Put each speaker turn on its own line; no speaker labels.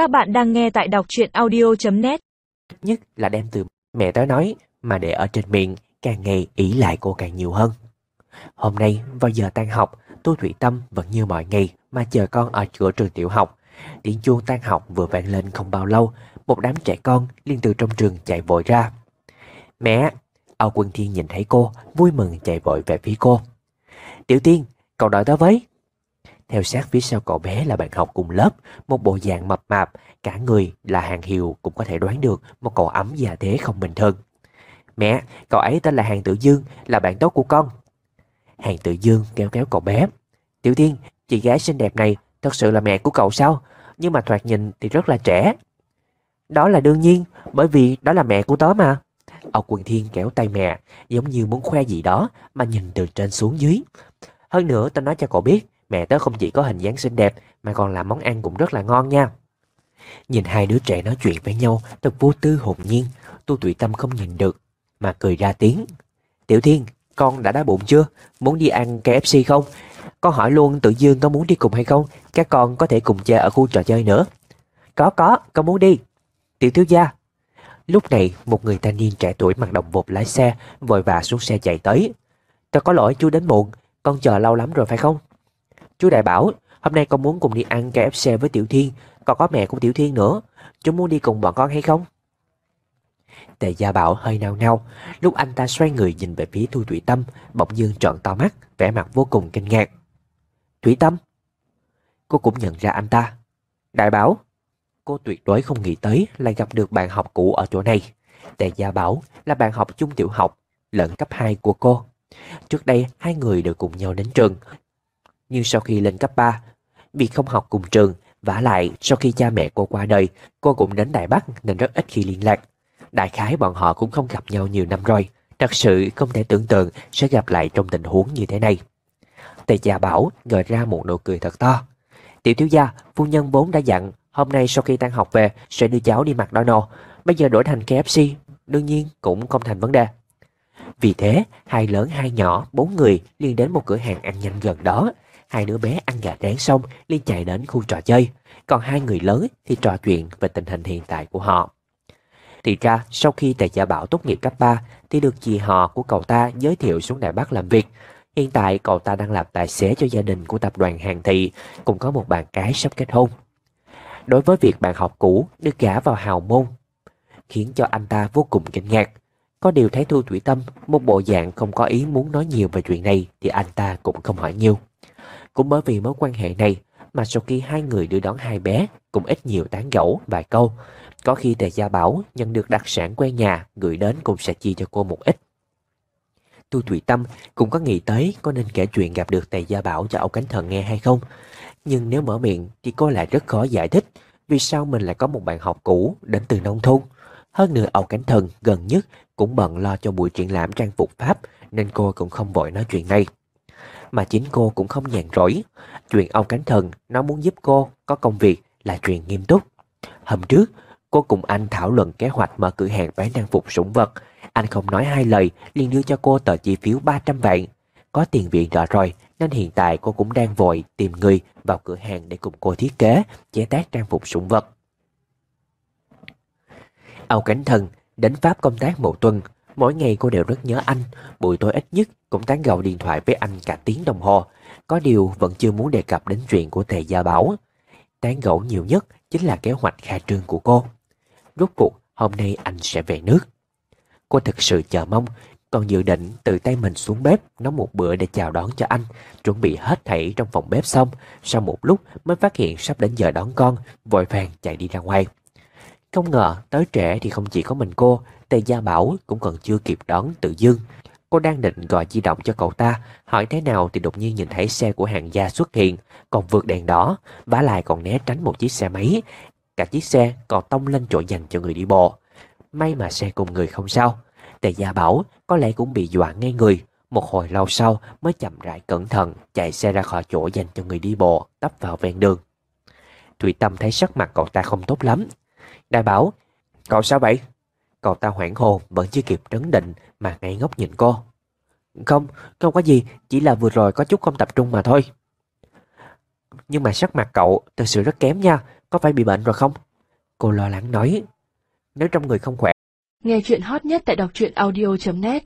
Các bạn đang nghe tại đọc truyện audio.net
Nhất là đem từ mẹ tới nói mà để ở trên miệng càng ngày ý lại cô càng nhiều hơn. Hôm nay vào giờ tan học, Tô Thủy Tâm vẫn như mọi ngày mà chờ con ở cửa trường tiểu học. Tiếng chuông tan học vừa vang lên không bao lâu, một đám trẻ con liên từ trong trường chạy vội ra. Mẹ! Âu Quân Thiên nhìn thấy cô, vui mừng chạy vội về phía cô. Tiểu Tiên, cậu đợi tớ với. Theo sát phía sau cậu bé là bạn học cùng lớp, một bộ dạng mập mạp, cả người là hàng hiệu cũng có thể đoán được một cậu ấm già thế không bình thường. Mẹ, cậu ấy tên là Hàng Tử Dương, là bạn tốt của con. Hàng Tử Dương kéo kéo cậu bé. Tiểu Tiên, chị gái xinh đẹp này thật sự là mẹ của cậu sao? Nhưng mà thoạt nhìn thì rất là trẻ. Đó là đương nhiên, bởi vì đó là mẹ của tớ mà. Âu Quỳnh Thiên kéo tay mẹ, giống như muốn khoe gì đó mà nhìn từ trên xuống dưới. Hơn nữa tớ nói cho cậu biết, mẹ tớ không chỉ có hình dáng xinh đẹp mà còn làm món ăn cũng rất là ngon nha. Nhìn hai đứa trẻ nói chuyện với nhau thật vô tư hồn nhiên, tu tụy tâm không nhìn được mà cười ra tiếng. Tiểu Thiên, con đã đói bụng chưa? Muốn đi ăn KFC không? Con hỏi luôn tự dương có muốn đi cùng hay không? Các con có thể cùng chơi ở khu trò chơi nữa. Có có, con muốn đi. Tiểu thiếu gia. Lúc này một người thanh niên trẻ tuổi mặc đồng phục lái xe vội vã xuống xe chạy tới. tớ có lỗi chú đến muộn, con chờ lâu lắm rồi phải không? Chú Đại bảo, hôm nay con muốn cùng đi ăn KFC với Tiểu Thiên, còn có mẹ của Tiểu Thiên nữa. Chú muốn đi cùng bọn con hay không? Tề Gia Bảo hơi nao nao, lúc anh ta xoay người nhìn về phía Thu Thủy Tâm, bỗng dương trợn to mắt, vẻ mặt vô cùng kinh ngạc. Thủy Tâm? Cô cũng nhận ra anh ta. Đại Bảo? Cô tuyệt đối không nghĩ tới lại gặp được bạn học cũ ở chỗ này. Tề Gia Bảo là bạn học chung tiểu học, lẫn cấp 2 của cô. Trước đây hai người đều cùng nhau đến trường. Nhưng sau khi lên cấp 3, vì không học cùng trường, vả lại sau khi cha mẹ cô qua đời, cô cũng đến Đài Bắc nên rất ít khi liên lạc. Đại khái bọn họ cũng không gặp nhau nhiều năm rồi. Thật sự không thể tưởng tượng sẽ gặp lại trong tình huống như thế này. Tề Gia Bảo ngợi ra một nụ cười thật to. Tiểu thiếu gia, phu nhân vốn đã dặn hôm nay sau khi tan học về sẽ đưa cháu đi mặc McDonald. Bây giờ đổi thành KFC, đương nhiên cũng không thành vấn đề. Vì thế, hai lớn hai nhỏ, bốn người liền đến một cửa hàng ăn nhanh gần đó. Hai đứa bé ăn gà rán xong liền chạy đến khu trò chơi. Còn hai người lớn thì trò chuyện về tình hình hiện tại của họ. Thì ra, sau khi Tề Gia Bảo tốt nghiệp cấp 3 thì được chị họ của cậu ta giới thiệu xuống Đài Bắc làm việc. Hiện tại cậu ta đang làm tài xế cho gia đình của tập đoàn Hàng Thị, cũng có một bạn gái sắp kết hôn. Đối với việc bạn học cũ được gả vào hào môn, khiến cho anh ta vô cùng kinh ngạc. Có điều thấy Thu Thủy Tâm, một bộ dạng không có ý muốn nói nhiều về chuyện này thì anh ta cũng không hỏi nhiều. Cũng bởi vì mối quan hệ này mà sau khi hai người đưa đón hai bé, cũng ít nhiều tán gẫu, vài câu. Có khi Tề Gia Bảo nhận được đặc sản quê nhà, gửi đến cũng sẽ chia cho cô một ít. Tu Thủy Tâm cũng có nghĩ tới có nên kể chuyện gặp được Tề Gia Bảo cho Âu Cánh Thần nghe hay không. Nhưng nếu mở miệng thì cô lại rất khó giải thích vì sao mình lại có một bạn học cũ đến từ nông thôn. Hơn nữa Âu Cánh Thần gần nhất cũng bận lo cho buổi triển lãm trang phục Pháp nên cô cũng không vội nói chuyện này. Mà chính cô cũng không nhàn rỗi. Chuyện Âu Cánh Thần nó muốn giúp cô có công việc là chuyện nghiêm túc. Hôm trước, cô cùng anh thảo luận kế hoạch mở cửa hàng bán trang phục sủng vật. Anh không nói hai lời, liền đưa cho cô tờ chi phiếu 300 vạn. Có tiền viện rõ rồi, nên hiện tại cô cũng đang vội tìm người vào cửa hàng để cùng cô thiết kế, chế tác trang phục sủng vật. Âu Cánh Thần đến Pháp công tác một tuần, mỗi ngày cô đều rất nhớ anh, buổi tối ít nhất cũng tán gẫu điện thoại với anh cả tiếng đồng hồ. Có điều vẫn chưa muốn đề cập đến chuyện của Tề Gia Bảo. Tán gẫu nhiều nhất chính là kế hoạch khai trương của cô. Rốt cuộc hôm nay anh sẽ về nước. Cô thực sự chờ mong, còn dự định tự tay mình xuống bếp nấu một bữa để chào đón cho anh, chuẩn bị hết thảy trong phòng bếp xong, sau một lúc mới phát hiện sắp đến giờ đón con, vội vàng chạy đi ra ngoài. Không ngờ tới trễ thì không chỉ có mình cô, Tề Gia Bảo cũng còn chưa kịp đón tự dương. Cô đang định gọi di động cho cậu ta, hỏi thế nào thì đột nhiên nhìn thấy xe của hàng gia xuất hiện, còn vượt đèn đỏ, vả lại còn né tránh một chiếc xe máy. Cả chiếc xe còn tông lên chỗ dành cho người đi bộ. May mà xe cùng người không sao. Tề Gia Bảo có lẽ cũng bị dọa ngay người. Một hồi lâu sau mới chậm rãi cẩn thận chạy xe ra khỏi chỗ dành cho người đi bộ, tấp vào ven đường. Thủy Tâm thấy sắc mặt cậu ta không tốt lắm. Đại Bảo, cậu sao vậy? Cậu ta hoảng hồn vẫn chưa kịp trấn định mà ngay ngốc nhìn cô. Không, không có gì, chỉ là vừa rồi có chút không tập trung mà thôi. Nhưng mà sắc mặt cậu thật sự rất kém nha, có phải bị bệnh rồi không? Cô lo lắng nói. Nếu trong người không khỏe,
Nghe chuyện hot nhất tại đọc truyện audio.net